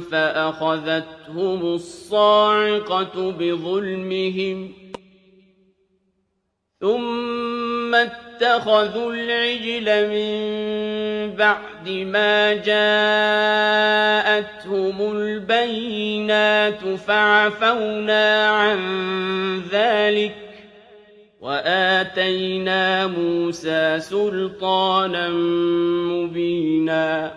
فَأَخَذَتْهُمُ الصَّاعِقَةُ بِظُلْمِهِمْ ۚ ثُمَّ اتَّخَذُوا الْعِجْلَ مِن بَعْدِ مَا جَاءَتْهُمُ الْبَيِّنَاتُ فَعَفَوْنَا عَن وَآتَيْنَا مُوسَىٰ سُلْطَانًا مُّبِينًا